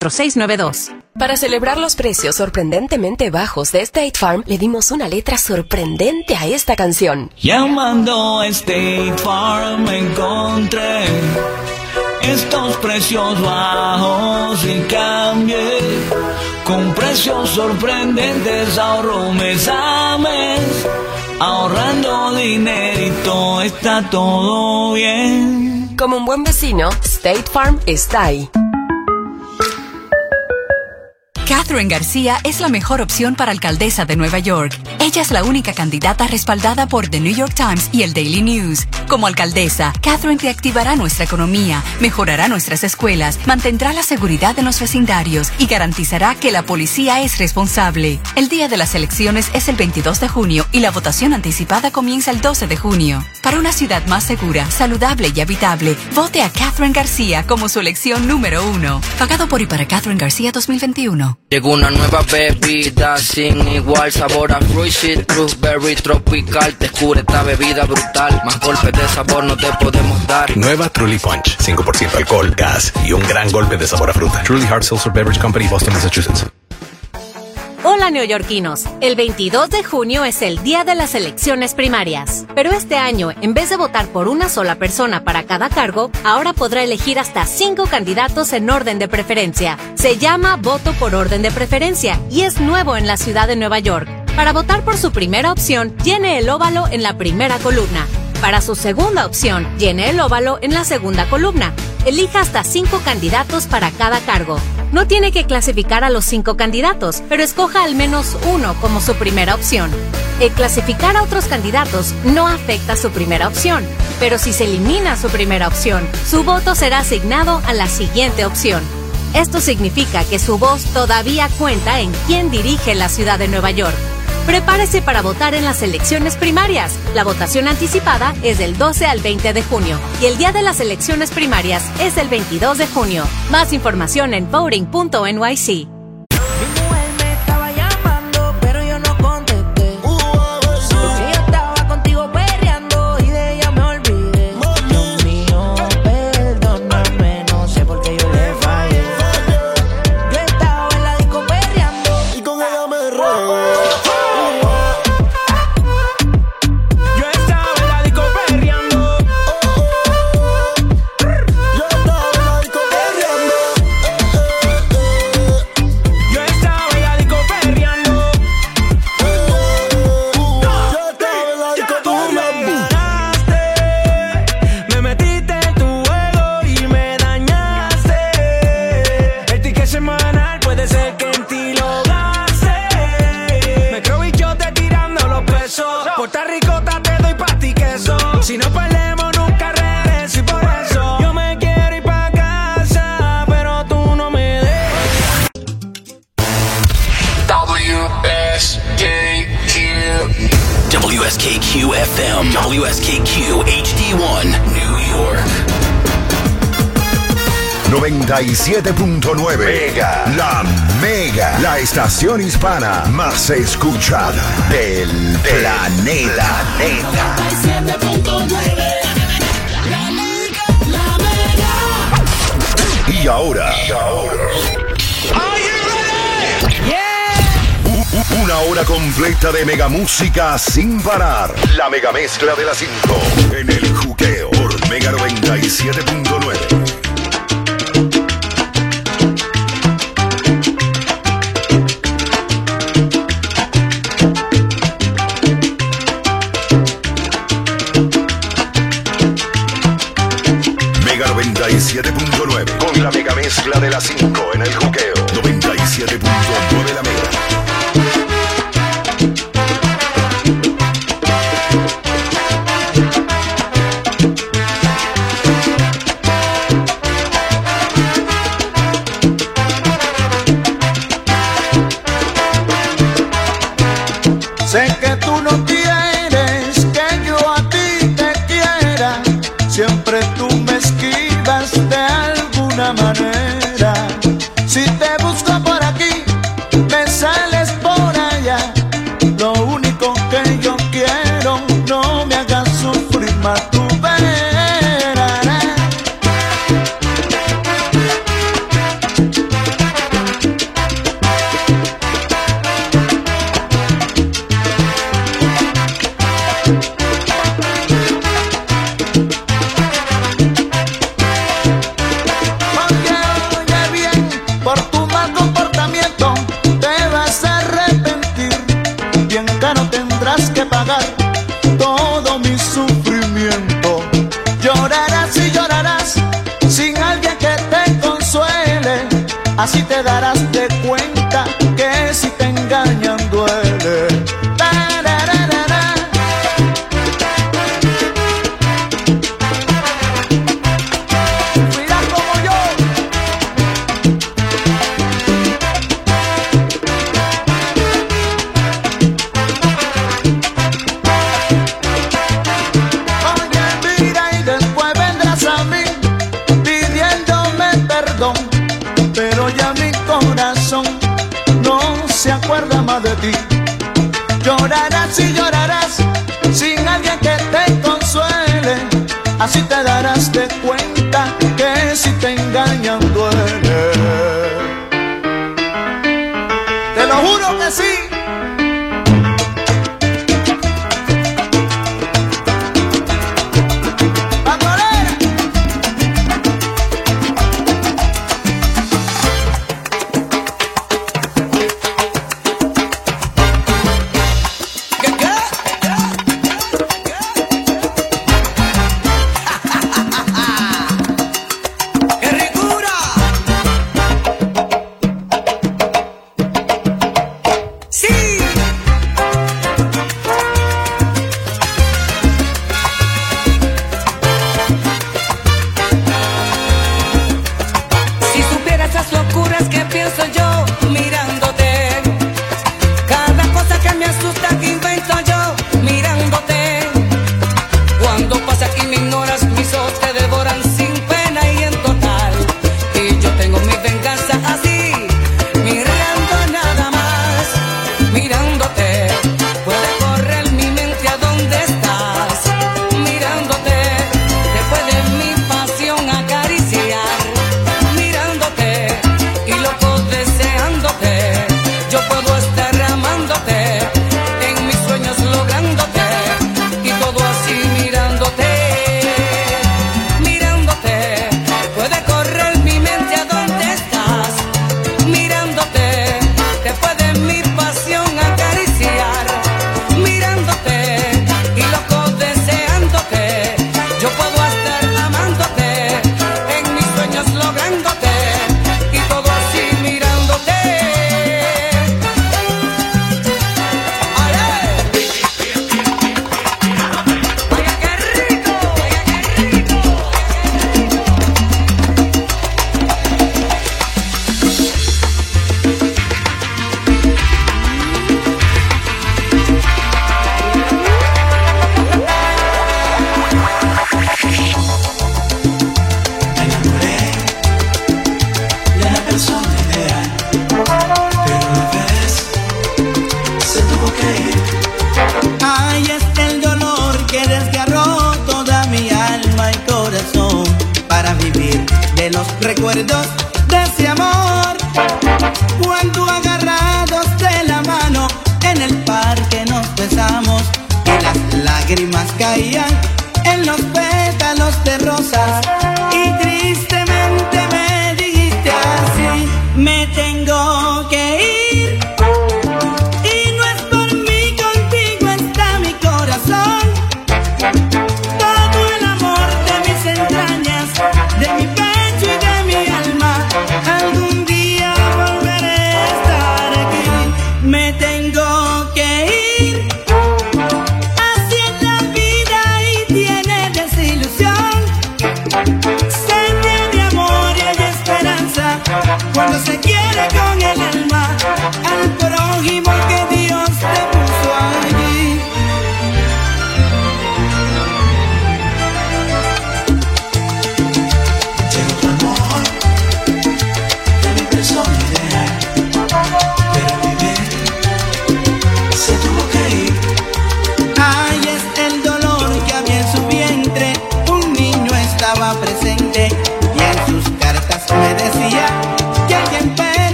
4692. Para celebrar los precios sorprendentemente bajos de State Farm, le dimos una letra sorprendente a esta canción. Llamando a State Farm encontré estos precios bajos y cambié. Con precios sorprendentes ahorro mes a mes. Ahorrando dinerito está todo bien. Como un buen vecino, State Farm está ahí. Catherine García es la mejor opción para alcaldesa de Nueva York. Ella es la única candidata respaldada por The New York Times y el Daily News. Como alcaldesa, Catherine reactivará nuestra economía, mejorará nuestras escuelas, mantendrá la seguridad en los vecindarios y garantizará que la policía es responsable. El día de las elecciones es el 22 de junio y la votación anticipada comienza el 12 de junio. Para una ciudad más segura, saludable y habitable, vote a Catherine García como su elección número uno. Pagado por y para Catherine García 2021. Llegó una nueva bebida sin igual sabor a fruit berry tropical. Te escure esta bebida brutal. Más golpes de sabor no te podemos dar. Nueva Truly Punch. 5% alcohol, gas y un gran golpe de sabor a fruta. Truly Hard Seltzer Beverage Company, Boston, Massachusetts. Hola neoyorquinos, el 22 de junio es el día de las elecciones primarias, pero este año, en vez de votar por una sola persona para cada cargo, ahora podrá elegir hasta cinco candidatos en orden de preferencia. Se llama voto por orden de preferencia y es nuevo en la ciudad de Nueva York. Para votar por su primera opción, llene el óvalo en la primera columna. Para su segunda opción, llene el óvalo en la segunda columna. Elija hasta cinco candidatos para cada cargo. No tiene que clasificar a los cinco candidatos, pero escoja al menos uno como su primera opción. El clasificar a otros candidatos no afecta su primera opción, pero si se elimina su primera opción, su voto será asignado a la siguiente opción. Esto significa que su voz todavía cuenta en quién dirige la ciudad de Nueva York. Prepárese para votar en las elecciones primarias. La votación anticipada es del 12 al 20 de junio y el día de las elecciones primarias es el 22 de junio. Más información en voting.nyc. 97.9 Mega, la Mega, la estación hispana más escuchada del planeta. planeta. 97.9 La Mega, la Mega. Y ahora, y. Una hora completa de mega música sin parar. La mega mezcla de las 5 en el juqueo por Mega 97.9.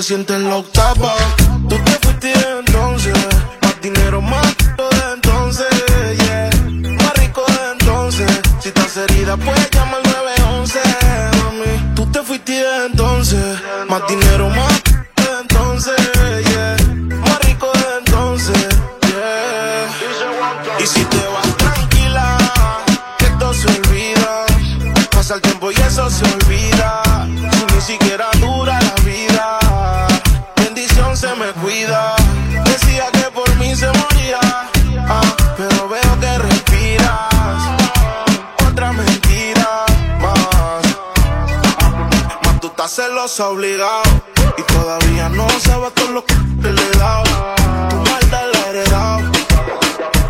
te sientes en obligado. Y todavía no sabe todo lo que le he dado. Tu maldad la he heredado.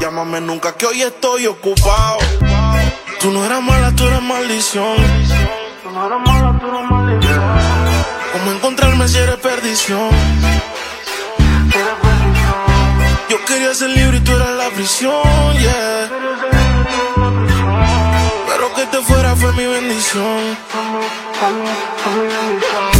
Llámame nunca que hoy estoy ocupado. Tú no eras mala, tú eras maldición. Tú no eras mala, tú eras maldición. ¿Cómo encontrarme si eres perdición? Yo quería ser libre y tú eras la prisión, yeah. desde fuera fue mi bendición. Fue mi, fue mi, fue mi bendición.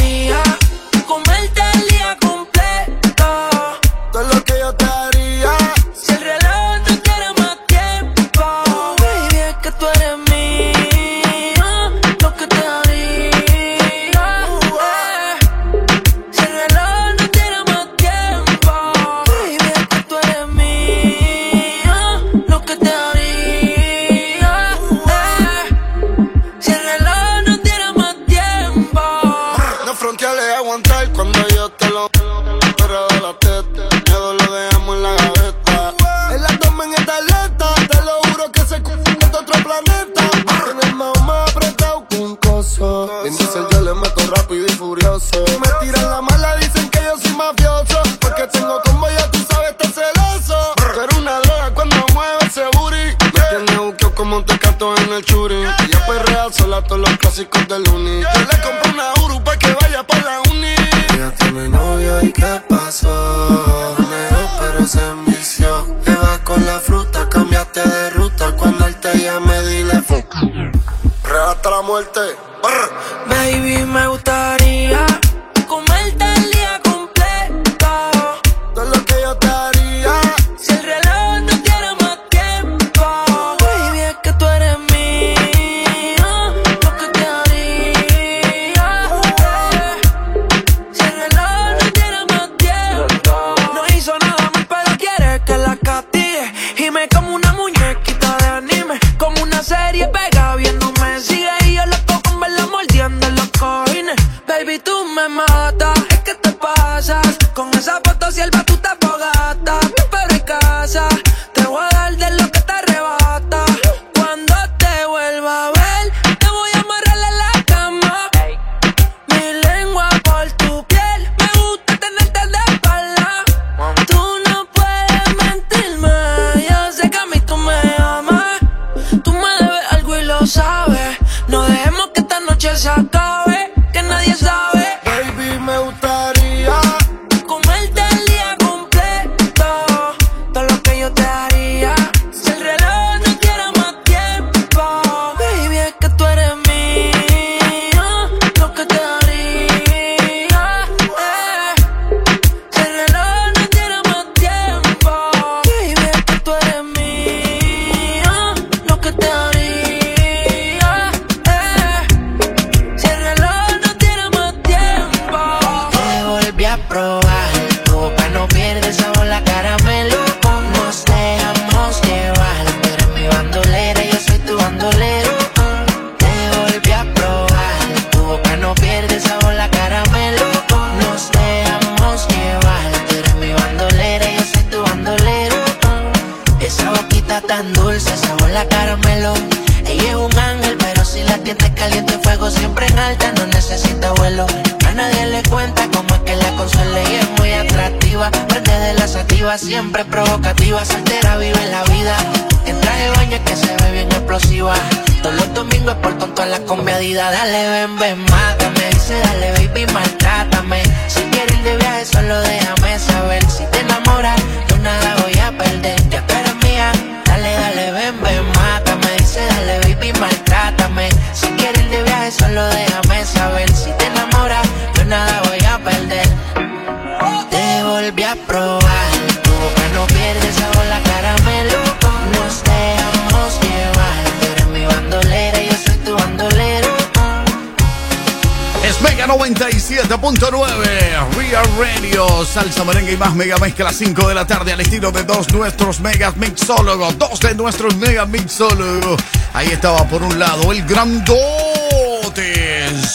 mega mezcla 5 de la tarde al estilo de dos nuestros megas mixólogos, dos de nuestros mega mixólogos. Ahí estaba por un lado el grandote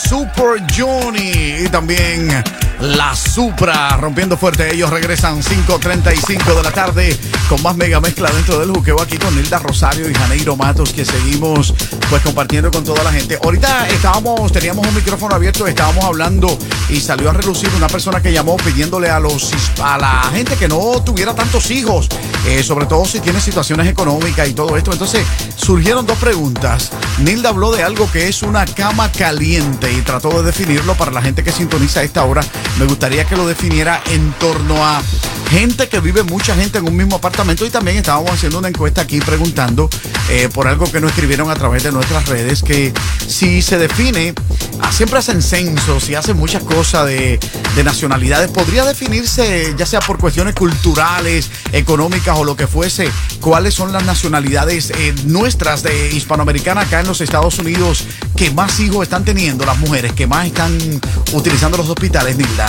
Super Johnny y también la Supra rompiendo fuerte. Ellos regresan 5.35 de la tarde con más mega mezcla dentro del juqueo aquí con Nilda Rosario y Janeiro Matos que seguimos pues compartiendo con toda la gente. Ahorita estábamos, teníamos un micrófono abierto, estábamos hablando y salió a relucir una persona que llamó pidiéndole a los a la gente que no tuviera tantos hijos, eh, sobre todo si tiene situaciones económicas y todo esto. Entonces surgieron dos preguntas. Nilda habló de algo que es una cama caliente y trató de definirlo para la gente que sintoniza a esta hora. Me gustaría que lo definiera en torno a gente que vive mucha gente en un mismo apartamento y también estábamos haciendo una encuesta aquí preguntando eh, por algo que nos escribieron a través de nuestras redes que si se define, ah, siempre hacen censos y hacen muchas cosas de, de nacionalidades, podría definirse ya sea por cuestiones culturales, económicas o lo que fuese, cuáles son las nacionalidades eh, nuestras de hispanoamericana acá en los Estados Unidos que más hijos están teniendo las mujeres, que más están utilizando los hospitales, Nilda.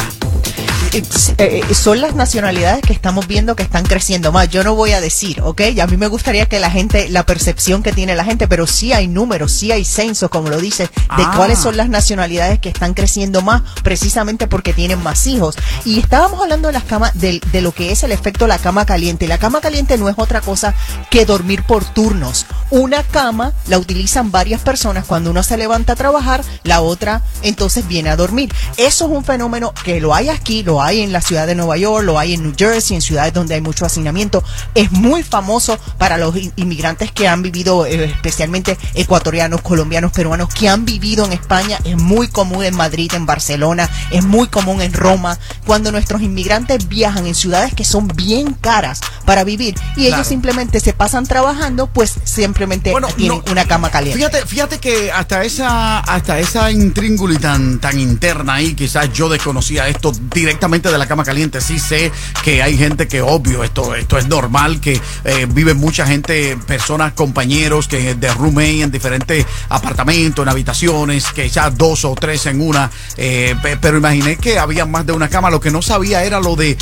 Eh, son las nacionalidades que estamos viendo que están creciendo más. Yo no voy a decir, ¿ok? Y a mí me gustaría que la gente, la percepción que tiene la gente, pero sí hay números, sí hay censos, como lo dice, de Ah. cuáles son las nacionalidades que están creciendo más, precisamente porque tienen más hijos. Y estábamos hablando de las camas, de, de lo que es el efecto de la cama caliente. La cama caliente no es otra cosa que dormir por turnos. Una cama la utilizan varias personas cuando uno se levanta a trabajar, la otra entonces viene a dormir. Eso es un fenómeno que lo hay aquí, lo hay en la ciudad de Nueva York, lo hay en New Jersey, en ciudades donde hay mucho hacinamiento. Es muy famoso para los in- inmigrantes que han vivido, eh, especialmente ecuatorianos, colombianos, peruanos, que han vivido en España. Es muy común en Madrid, en Barcelona, es muy común en Roma. Cuando nuestros inmigrantes viajan en ciudades que son bien caras para vivir y ellos simplemente se pasan trabajando, pues simplemente tienen una cama caliente. Fíjate, fíjate que hasta esa, hasta esa intríngula y tan, tan interna ahí, quizás yo desconocía esto directamente de la cama caliente. Sí sé que hay gente que, obvio, esto, esto es normal, que eh, vive mucha gente, personas, compañeros, que de roommate en diferentes apartamentos, en habitaciones, quizás dos o tres en una. eh, pe- pero imaginé que había más de una cama. Lo que no sabía era lo de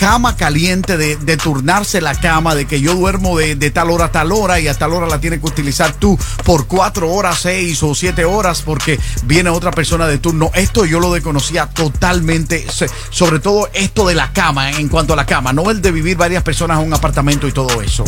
cama caliente, de, de turnarse la cama, de que yo duermo de, de tal hora a tal hora y a tal hora la tienes que utilizar tú por cuatro horas, seis o siete horas porque viene otra persona de turno. Esto yo lo desconocía totalmente, sobre todo esto de la cama, en cuanto a la cama, no el de vivir varias personas en un apartamento y todo eso.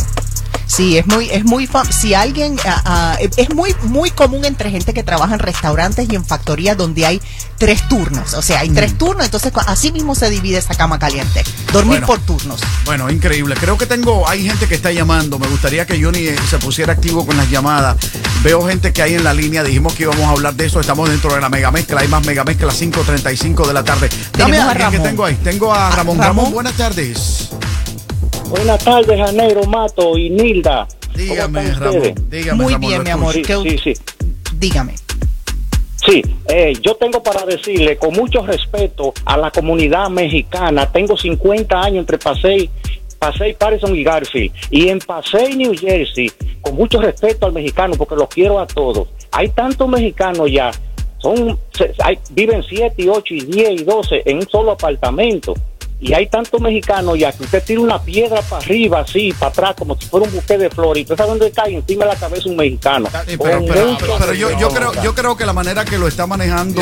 Sí, es muy, es muy, si alguien, ah, ah, es muy, muy común entre gente que trabaja en restaurantes y en factorías donde hay tres turnos, o sea, hay tres turnos, entonces así mismo se divide esa cama caliente, dormir Bueno. por turnos. Bueno, increíble. Creo que tengo, hay gente que está llamando. Me gustaría que Johnny eh, se pusiera activo con las llamadas. Veo gente que hay en la línea. Dijimos que íbamos a hablar de eso. Estamos dentro de la mega mezcla. Hay más mega mezcla 5.35 de la tarde. Dame a que Ramón. tengo ahí. Tengo a Ramón. Ramón, buenas tardes. Buenas tardes, Janeiro, Mato y Nilda. Dígame, ¿Cómo están Ramón, dígame, Muy Ramón, bien, mi amor. Sí, ¿Qué- sí, sí. Dígame. Sí, eh, yo tengo para decirle con mucho respeto a la comunidad mexicana. Tengo 50 años entre Pasey, Pasey, Patterson y Garfield. Y en Pasey, New Jersey, con mucho respeto al mexicano, porque los quiero a todos. Hay tantos mexicanos ya. Son, se- hay- viven 7, 8, y 10 y 12 en un solo apartamento. Y hay tantos mexicanos ya que usted tira una piedra para arriba, así, para atrás, como si fuera un buque de flores. Y usted sabe dónde cae encima de la cabeza un mexicano. Sí, pero, pero- mucho pero yo, yo creo, yo creo que la manera que lo está manejando,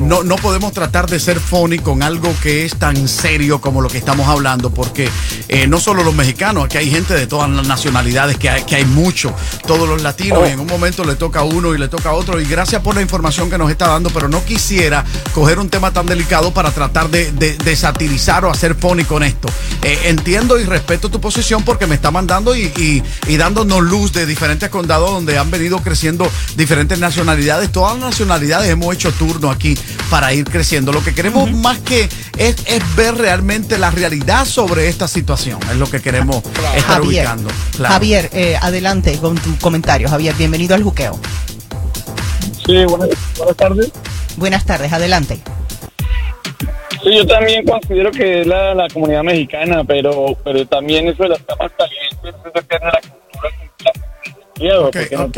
no, no podemos tratar de ser funny con algo que es tan serio como lo que estamos hablando, porque eh, no solo los mexicanos, aquí hay gente de todas las nacionalidades, que hay, que hay mucho, todos los latinos, y en un momento le toca a uno y le toca a otro, y gracias por la información que nos está dando, pero no quisiera coger un tema tan delicado para tratar de, de- de satirizar o hacer funny con esto. Eh, entiendo y respeto tu posición porque me está mandando y, y- y dándonos luz de diferentes condados donde han venido creciendo diferentes nacionalidades. Todas las nacionalidades hemos hecho turno aquí para ir creciendo. Lo que queremos más que es, es ver realmente la realidad sobre esta situación. Es lo que queremos estar Javier, ubicando. Claro. Javier, eh, adelante con tu comentario. Javier, bienvenido al juqueo. Sí, buenas, buenas tardes. Buenas tardes, adelante. Sí, yo también considero que es la, la comunidad mexicana, pero pero también eso de las camas calientes, eso de la cultura. que está. Ok, porque no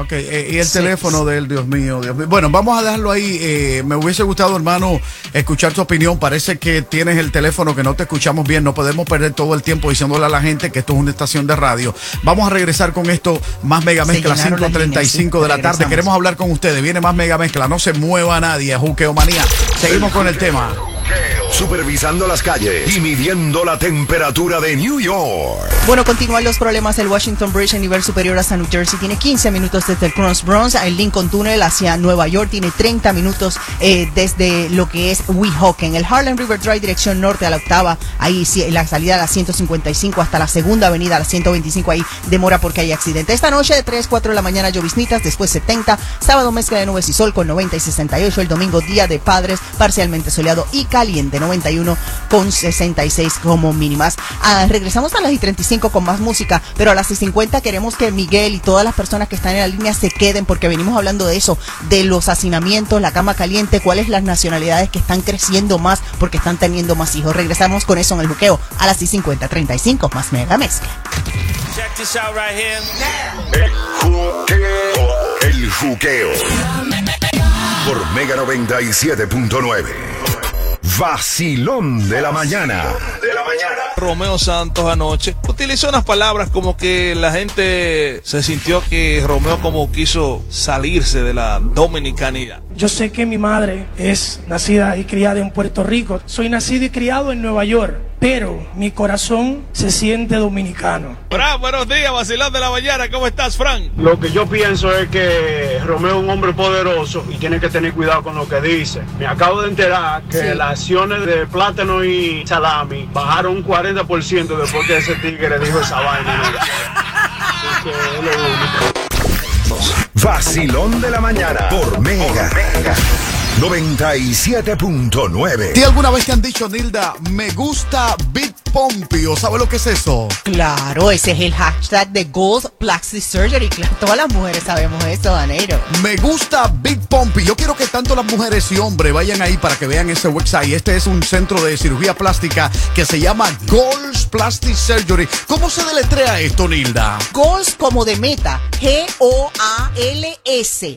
ok. Eh, y el teléfono de él, Dios mío, Dios mío. Bueno, vamos a dejarlo ahí. eh, me hubiese gustado, hermano, escuchar tu opinión. Parece que tienes el teléfono que no te escuchamos bien. No podemos perder todo el tiempo diciéndole a la gente que esto es una estación de radio. Vamos a regresar con esto, más Mega Mezcla, llenaron las 5.35 líneas, sí, de la tarde. regresamos. Queremos hablar con ustedes. Viene más Mega Mezcla. No se mueva nadie, Juqueo Manía. Seguimos con el tema. Supervisando las calles y midiendo la temperatura de New York. Bueno, continúan los problemas. El Washington Bridge a nivel superior hasta New Jersey tiene 15 minutos desde el Cross Bronx. El Lincoln Tunnel hacia Nueva York tiene 30 minutos eh, desde lo que es Weehawken. El Harlem River Drive dirección norte a la octava. Ahí sí, la salida a la 155 hasta la segunda avenida a la 125. Ahí demora porque hay accidente. Esta noche de 3, 4 de la mañana lloviznitas, después 70. Sábado mezcla de nubes y sol con 90 y 68. El domingo día de padres parcialmente soleado y caliente 91 con 66 como mínimas. Ah, regresamos a las y 35 con más música, pero a las y 50 queremos que Miguel y todas las personas que están en la línea se queden porque venimos hablando de eso, de los hacinamientos, la cama caliente, cuáles las nacionalidades que están creciendo más porque están teniendo más hijos. Regresamos con eso en el buqueo a las y 50, 35 más mega mezcla. Check this out right here. El juqueo. El juqueo. Por Mega 97.9. Vacilón de la mañana. De la mañana. Romeo Santos anoche utilizó unas palabras como que la gente se sintió que Romeo como quiso salirse de la dominicanidad. Yo sé que mi madre es nacida y criada en Puerto Rico. Soy nacido y criado en Nueva York, pero mi corazón se siente dominicano. Fran, buenos días, vacilón de la mañana, ¿cómo estás, Fran? Lo que yo pienso es que Romeo es un hombre poderoso y tiene que tener cuidado con lo que dice. Me acabo de enterar que Sí. las acciones de plátano y salami bajaron un 40% después que ese tigre dijo esa vaina. es lo único. Vacilón de la mañana. Por Mega. 97.9. ¿Ti alguna vez te han dicho, Nilda, me gusta Big Pompeo? ¿Sabe lo que es eso? Claro, ese es el hashtag de Gold Plastic Surgery. Claro, todas las mujeres sabemos eso, Daneiro. Me gusta Big Pompey. Yo quiero que tanto las mujeres y hombres vayan ahí para que vean ese website. Este es un centro de cirugía plástica que se llama Gold's Plastic Surgery. ¿Cómo se deletrea esto, Nilda? Goals como de meta. G-O-A-L-S.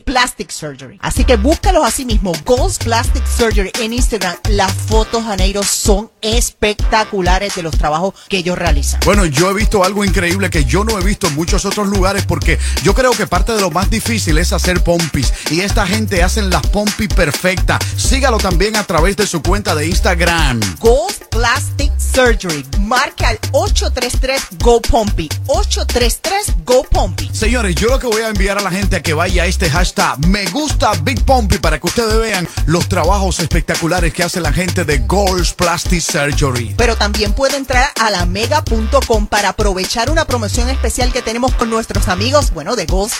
Plastic Surgery. Así que búscalos así mismo. Goals Plastic Surgery en Instagram. Las fotos, Janeiro, son espectaculares de los trabajos que ellos realizan. Bueno, yo he visto algo increíble que yo no he visto en muchos otros lugares porque yo creo que parte de lo más difícil es hacer pompis y esta gente hacen las pompis perfectas. Sígalo también a través de su cuenta de Instagram. Goals Plastic Surgery. Marca al 833 Go Pompey. 833 Go Pompey. Señores, yo lo que voy a enviar a la gente a que vaya a este hashtag me gusta Big Pompey para que ustedes vean los trabajos espectaculares que hace la gente de Gold's Plastic Surgery. Pero también puede entrar a la mega.com para aprovechar una promoción especial que tenemos con nuestros amigos, bueno, de Goals.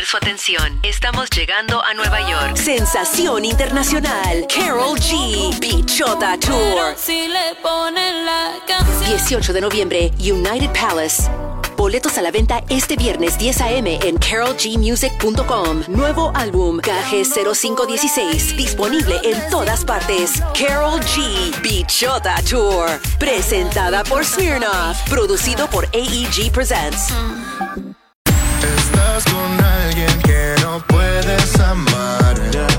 Tener su atención. Estamos llegando a Nueva York. Sensación internacional. Carol G. Bichota Tour. 18 de noviembre, United Palace. Boletos a la venta este viernes 10 a.m. en carolgmusic.com. Nuevo álbum KG0516. Disponible en todas partes. Carol G. Bichota Tour. Presentada por Smirnoff. Producido por AEG Presents. Estás con alguien que no puedes amar.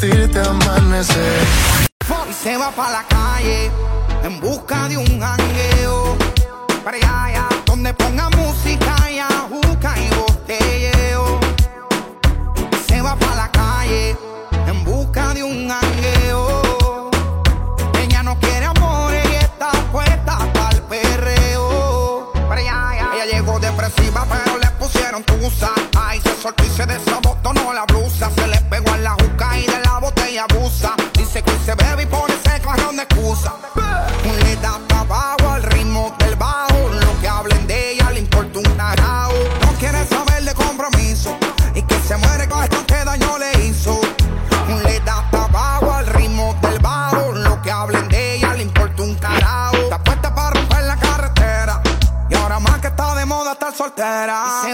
vestirte se va para la calle en busca de un jangueo. Para allá, donde ponga música y ajuca y botelleo. Se va para la calle en busca de un jangueo. Ella no quiere amor y está puesta para el perreo. Para allá, ella llegó depresiva, pero le pusieron tu tusa. Ay, se soltó y se desabó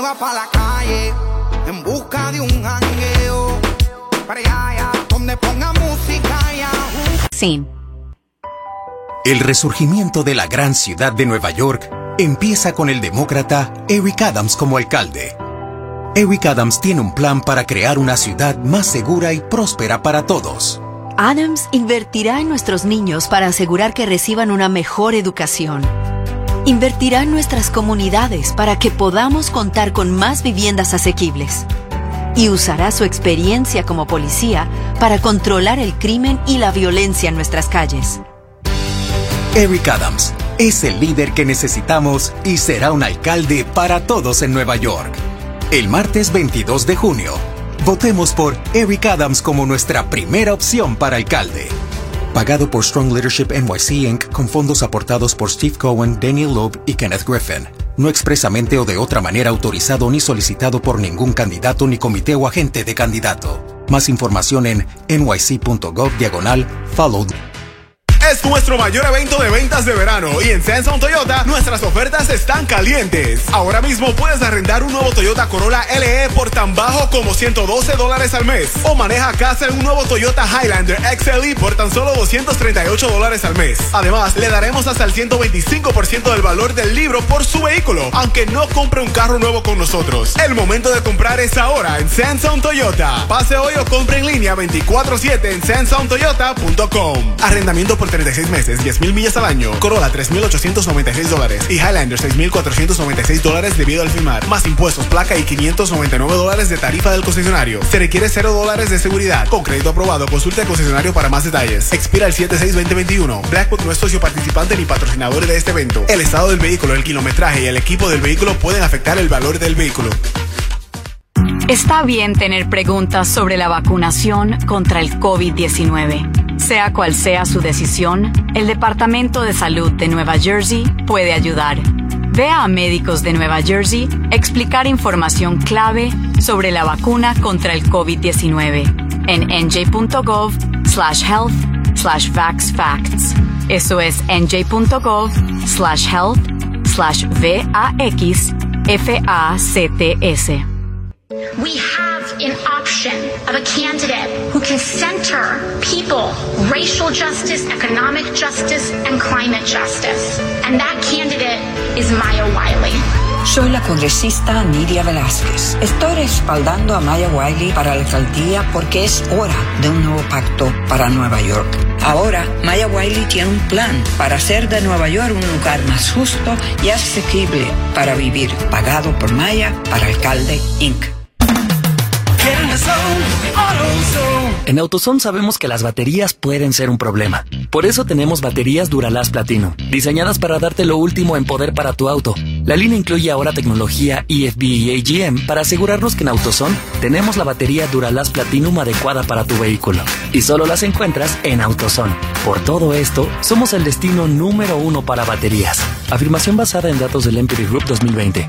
va pa' la calle en busca de un jangueo. Para allá, allá, donde ponga música ya. Sin. El resurgimiento de la gran ciudad de Nueva York empieza con el demócrata Eric Adams como alcalde. Eric Adams tiene un plan para crear una ciudad más segura y próspera para todos. Adams invertirá en nuestros niños para asegurar que reciban una mejor educación. Invertirá en nuestras comunidades para que podamos contar con más viviendas asequibles. Y usará su experiencia como policía para controlar el crimen y la violencia en nuestras calles. Eric Adams es el líder que necesitamos y será un alcalde para todos en Nueva York. El martes 22 de junio, votemos por Eric Adams como nuestra primera opción para alcalde. Pagado por Strong Leadership NYC Inc. con fondos aportados por Steve Cohen, Daniel Loeb y Kenneth Griffin. No expresamente o de otra manera autorizado ni solicitado por ningún candidato ni comité o agente de candidato. Más información en nyc.gov diagonal followed. Es nuestro mayor evento de ventas de verano y en Samsung Toyota nuestras ofertas están calientes. Ahora mismo puedes arrendar un nuevo Toyota Corolla LE por tan bajo como 112 dólares al mes. O maneja a casa un nuevo Toyota Highlander XLE por tan solo 238 dólares al mes. Además, le daremos hasta el 125% del valor del libro por su vehículo, aunque no compre un carro nuevo con nosotros. El momento de comprar es ahora en Samsung Toyota. Pase hoy o compre en línea 24-7 en samsungtoyota.com. Arrendamiento por 36 meses, 10 mil millas al año. Corolla 3.896 dólares y Highlander 6.496 dólares debido al firmar. Más impuestos, placa y 599 dólares de tarifa del concesionario. Se requiere 0 dólares de seguridad. Con crédito aprobado, consulte al concesionario para más detalles. Expira el 7-6-2021. Blackwood no es socio participante ni patrocinador de este evento. El estado del vehículo, el kilometraje y el equipo del vehículo pueden afectar el valor del vehículo. Está bien tener preguntas sobre la vacunación contra el COVID-19. Sea cual sea su decisión, el Departamento de Salud de Nueva Jersey puede ayudar. Vea a médicos de Nueva Jersey explicar información clave sobre la vacuna contra el COVID-19 en nj.gov slash health slash vaxfacts. Eso es nj.gov slash health slash V-A-X-F-A-C-T-S. We have an option of a candidate who can center people, racial justice, economic justice, and climate justice. And that candidate is Maya Wiley. Soy la congresista Nidia Velázquez. Estoy respaldando a Maya Wiley para la alcaldía porque es hora de un nuevo pacto para Nueva York. Ahora, Maya Wiley tiene un plan para hacer de Nueva York un lugar más justo y asequible para vivir, pagado por Maya para Alcalde Inc. En AutoZone sabemos que las baterías pueden ser un problema. Por eso tenemos baterías Duralast Platino, diseñadas para darte lo último en poder para tu auto. La línea incluye ahora tecnología EFB y AGM para asegurarnos que en AutoZone tenemos la batería Duralast Platinum adecuada para tu vehículo. Y solo las encuentras en AutoZone. Por todo esto, somos el destino número uno para baterías. Afirmación basada en datos del Empire Group 2020.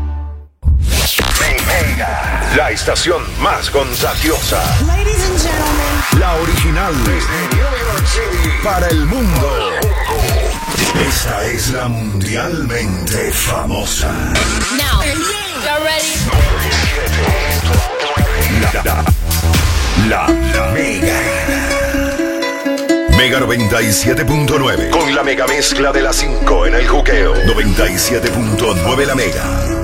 La estación más contagiosa. La original. Para el mundo. Esta es la mundialmente famosa. Now, ready? La, la Mega. Mega 97.9. Con la mega mezcla de las 5 en el juqueo. 97.9 la Mega.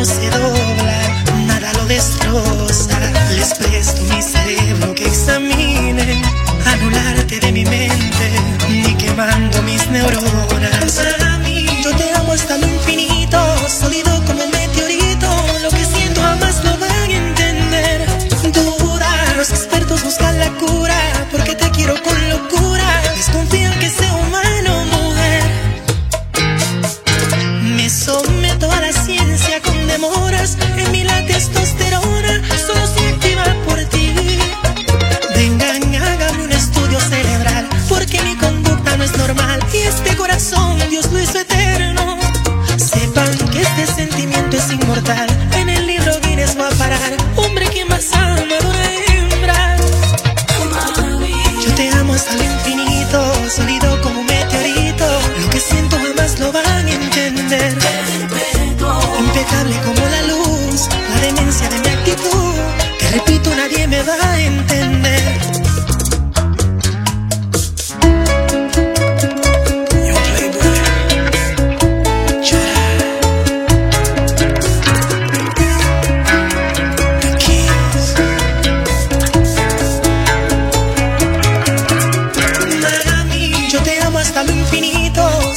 no se dobla, nada lo destroza. Les presto mi cerebro que examinen, anularte de mi mente, ni quemando mis neuronas.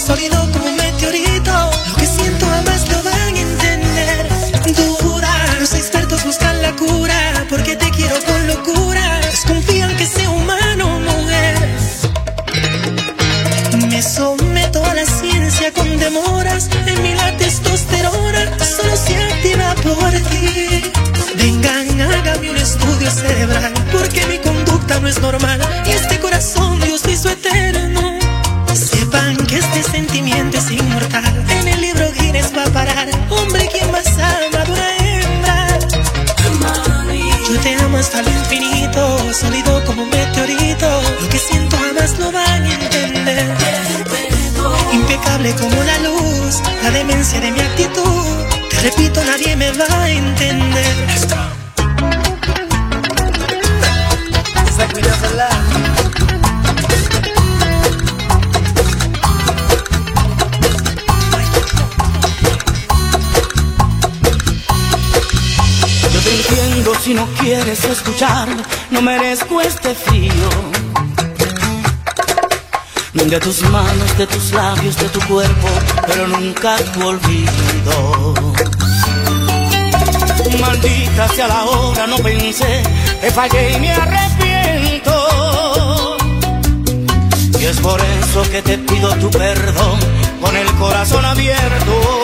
sólido como un meteorito. Lo que siento jamás lo van a entender. Dura, los expertos buscan la cura, porque te quiero con locura. Desconfían que sea humano, mujer. Me someto a la ciencia con demoras. En mi la testosterona solo se activa por ti. Vengan, hágame un estudio cerebral, porque mi conducta no es normal como la luz, la demencia de mi actitud. Te repito, nadie me va a entender. Yo te entiendo si no quieres escuchar, no merezco este frío de tus manos, de tus labios, de tu cuerpo, pero nunca tu olvido. Maldita sea la hora, no pensé, te fallé y me arrepiento. Y es por eso que te pido tu perdón con el corazón abierto.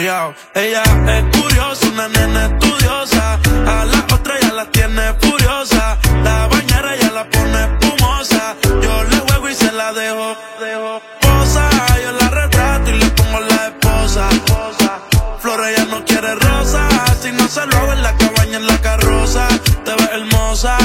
Ella es curiosa, una nena estudiosa. A la otra ya la tiene furiosa. La bañera ya la pone espumosa. Yo le juego y se la dejo. dejo. Posa, yo la retrato y le pongo la esposa. Flores ya no quiere rosa. Si no se lo hago en la cabaña, en la carroza. Te ves hermosa,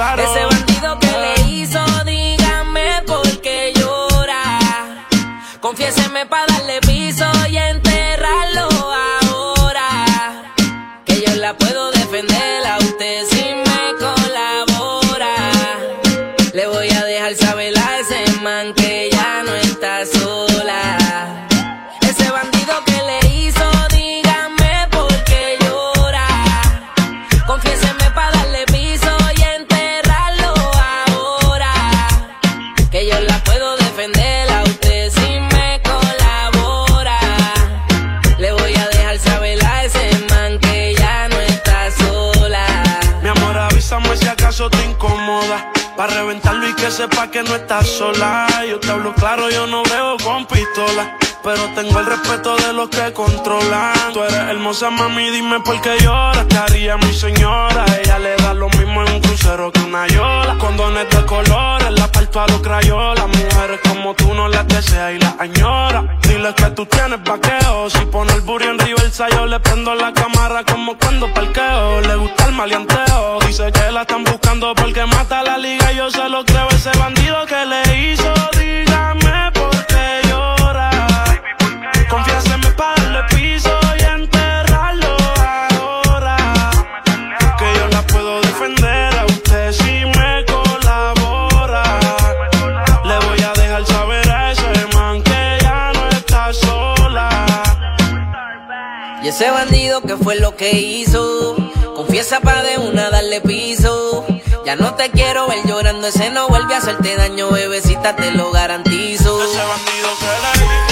I don't. pero tengo el respeto de los que controlan. Tú eres hermosa, mami, dime por qué lloras. ¿Qué haría mi señora? Ella le da lo mismo en un crucero que una yola. Condones de colores, la parto a los crayolas. Mujeres como tú no las deseas y las añora. Diles que tú tienes vaqueo. Si pone el burro en reversa, yo le prendo la cámara como cuando parqueo. Le gusta el maleanteo. Dice que la están buscando porque mata la liga. Yo se lo creo, ese bandido que le hizo, dígame. ese bandido que fue lo que hizo. Confiesa pa' de una darle piso. Ya no te quiero ver llorando, ese no vuelve a hacerte daño, bebecita, te lo garantizo. Ese bandido que la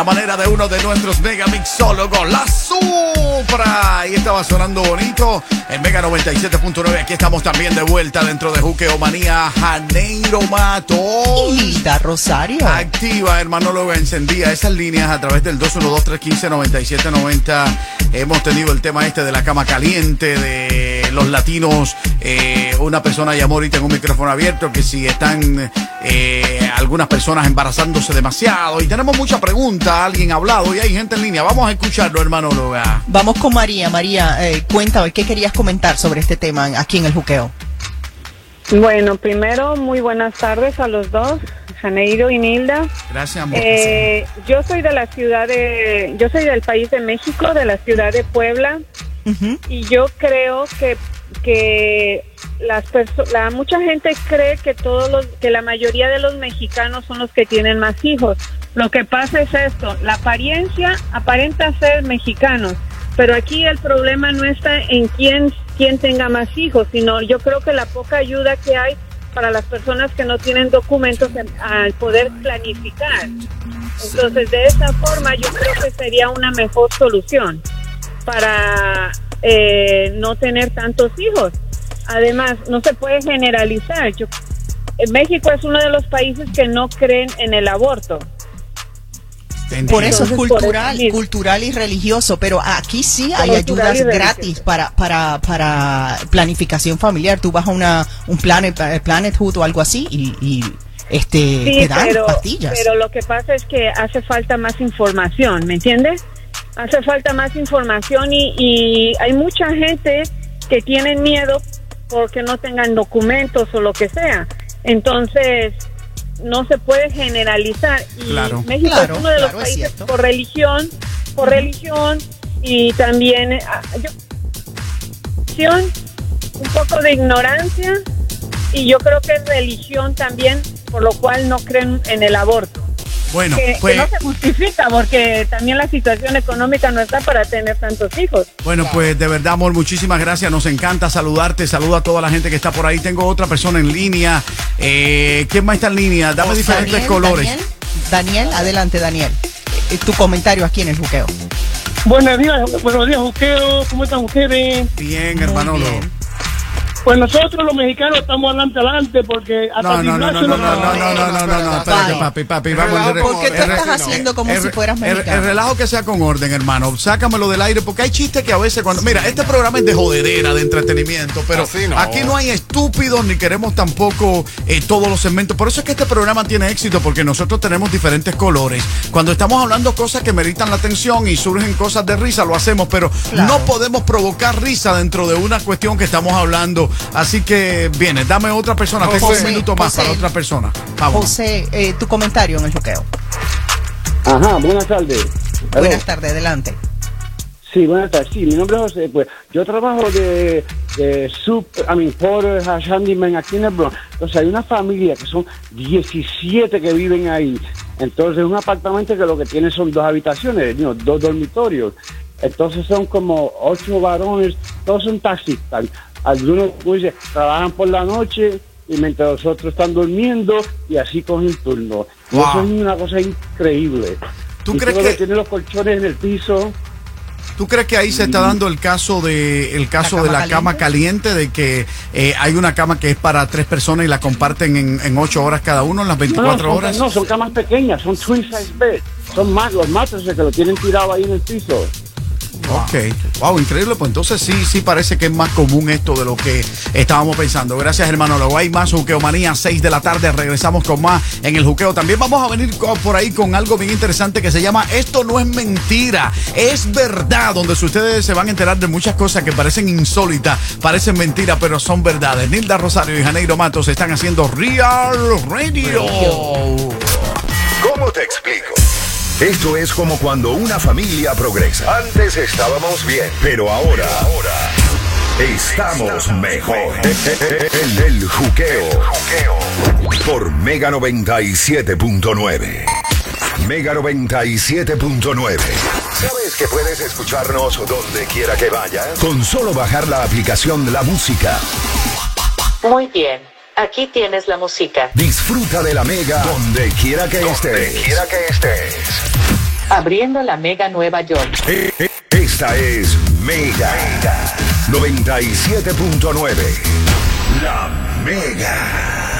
la manera de uno de nuestros mega mixólogos, la Supra. Y estaba sonando bonito en Mega 97.9. Aquí estamos también de vuelta dentro de Juqueo Manía. Janeiro Mato. Hilda Rosario. Activa, hermanóloga, encendía esas líneas a través del 212-315-9790. Hemos tenido el tema este de la cama caliente, de los latinos. Eh, una persona llamó ahorita en un micrófono abierto que si están eh, algunas personas embarazándose demasiado. Y tenemos mucha pregunta, alguien ha hablado y hay gente en línea. Vamos a escucharlo, hermanóloga. Vamos con María. María, eh, cuéntame, ¿qué querías comentar sobre este tema aquí en el juqueo? Bueno, primero, muy buenas tardes a los dos, Janeiro y Nilda. Gracias, amor. Eh, yo soy de la ciudad de, yo soy del país de México, de la ciudad de Puebla, y yo creo que que las la mucha gente cree que todos los, que la mayoría de los mexicanos son los que tienen más hijos. Lo que pasa es esto, la apariencia aparenta ser mexicanos, pero aquí el problema no está en quién quién tenga más hijos, sino yo creo que la poca ayuda que hay para las personas que no tienen documentos en- al poder planificar. Entonces, de esa forma yo creo que sería una mejor solución para eh, no tener tantos hijos. Además, no se puede generalizar. Yo, en México es uno de los países que no creen en el aborto. Por eso es cultural, cultural y religioso, pero aquí sí hay Cultural ayudas gratis para, para, para planificación familiar. Tú vas a una, un Planet, eh, Planet Hood o algo así y, y, este, Sí, te dan pero, pastillas. pero lo que pasa es que hace falta más información, ¿me entiendes? Hace falta más información y, y hay mucha gente que tienen miedo porque no tengan documentos o lo que sea. Entonces, no se puede generalizar. Y Claro. México Claro, es uno de los claro, países por religión, por religión y también ah, yo- un poco de ignorancia y yo creo que es religión también, por lo cual no creen en el aborto. Bueno, que, que pues, no se justifica porque también la situación económica no está para tener tantos hijos. bueno, pues de verdad, amor, muchísimas gracias. Nos encanta saludarte. Saluda a toda la gente que está por ahí. Tengo otra persona en línea. Eh, ¿Quién más está en línea? Dame diferentes Daniel, colores. Daniel, Daniel, adelante, Daniel. Eh, Tu comentario aquí en el juqueo. Buenos días, buenos días, Juqueo. ¿Cómo están ustedes? Bien, hermano. Pues nosotros los mexicanos estamos adelante, adelante, porque hasta No, no, no, no, no, no, no, no, no, no, no, no, espérate, papi, papi, vamos. ¿Por qué tú estás haciendo como si fueras mexicano? El relajo que sea con orden, hermano. Sácamelo del aire, porque hay chistes que a veces cuando. Mira, este programa es de jodedera, de entretenimiento, pero no. aquí no hay estúpidos ni queremos tampoco eh, todos los segmentos. Por eso es que este programa tiene éxito, porque nosotros tenemos diferentes colores. Cuando estamos hablando cosas que meritan la atención y surgen cosas de risa, lo hacemos, pero no podemos provocar risa dentro de una cuestión que estamos hablando. Así que, viene, dame otra persona. Tengo José, un minuto más José. para otra persona. Vamos. José, eh, tu comentario en el juqueo. Ajá, buenas tardes. Buenas tardes, adelante. Sí, buenas tardes. Sí, mi nombre es José. Pues yo trabajo de, de sub, I mean, porter, handyman aquí en el Bronx. Entonces hay una familia que son 17 que viven ahí. Entonces es un apartamento que lo que tiene son dos habitaciones, know, dos dormitorios. Entonces son como ocho varones, todos son taxistas. Algunos, como dice, trabajan por la noche y mientras los otros están durmiendo y así cogen turno. Wow. eso es una cosa increíble. ¿Tú Y crees todo que- tiene los colchones en el piso? ¿Tú crees que ahí se está dando el caso de el caso ¿La de cama la cama caliente de que eh, hay una cama que es para tres personas y la comparten en, en ocho horas cada uno en las 24 no, son, horas? No, son camas pequeñas, son twin size beds. Son más los matres que lo tienen tirado ahí en el piso. Ok. Wow, increíble. Pues entonces sí, sí parece que es más común esto de lo que estábamos pensando. Gracias, hermano. Luego hay más Juqueomanía, 6 de la tarde. Regresamos con más en el Juqueo. También vamos a venir por ahí con algo bien interesante que se llama Esto no es mentira, es verdad. Donde ustedes se van a enterar de muchas cosas que parecen insólitas, parecen mentiras, pero son verdades. Nilda Rosario y Janeiro Matos están haciendo Real Radio. ¿Cómo te explico? Esto es como cuando una familia progresa. Antes estábamos bien, pero ahora, ahora estamos mejor. El, el juqueo. Por Mega 97.9. Mega 97.9. ¿Sabes que puedes escucharnos donde quiera que vayas? Con solo bajar la aplicación La Música. Muy bien. Aquí tienes la música. Disfruta de la Mega donde quiera que estés. quiera que estés. Abriendo la Mega Nueva York. Eh, eh, Esta es Mega 97.9. La Mega.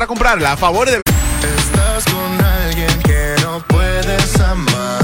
comprarla a favor de... Estás con alguien que no puedes amar.